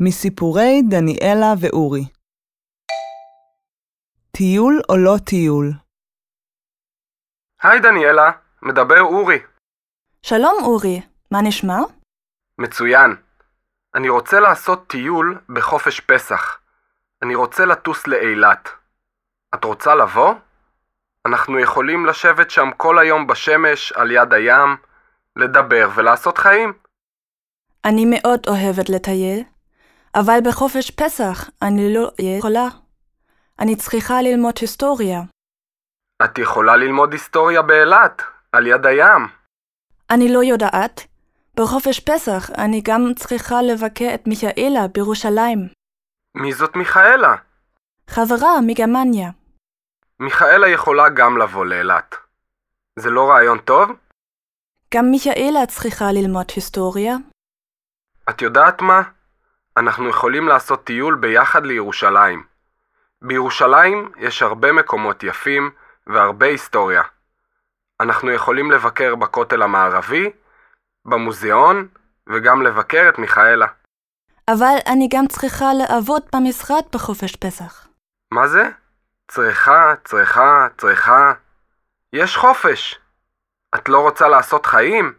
מסיפורי דניאלה ואורי טיול או לא טיול? היי דניאלה, מדבר אורי. שלום אורי, מה נשמע? מצוין. אני רוצה לעשות טיול בחופש פסח. אני רוצה לטוס לאילת. את רוצה לבוא? אנחנו יכולים לשבת שם כל היום בשמש, על יד הים, לדבר ולעשות חיים. אני מאוד אוהבת לטייל, אבל בחופש פסח אני לא יכולה. אני צריכה ללמוד היסטוריה. את יכולה ללמוד היסטוריה באילת, על יד הים. אני לא יודעת. בחופש פסח אני גם צריכה לבקר את מיכאלה בירושלים. מי זאת מיכאלה? חברה מגרמניה. מיכאלה יכולה גם לבוא לאילת. זה לא רעיון טוב? גם מיכאלה צריכה ללמוד היסטוריה. את יודעת מה? אנחנו יכולים לעשות טיול ביחד לירושלים. בירושלים יש הרבה מקומות יפים והרבה היסטוריה. אנחנו יכולים לבקר בכותל המערבי, במוזיאון, וגם לבקר את מיכאלה. אבל אני גם צריכה לעבוד במשרד בחופש פסח. מה זה? צריכה, צריכה, צריכה. יש חופש. את לא רוצה לעשות חיים?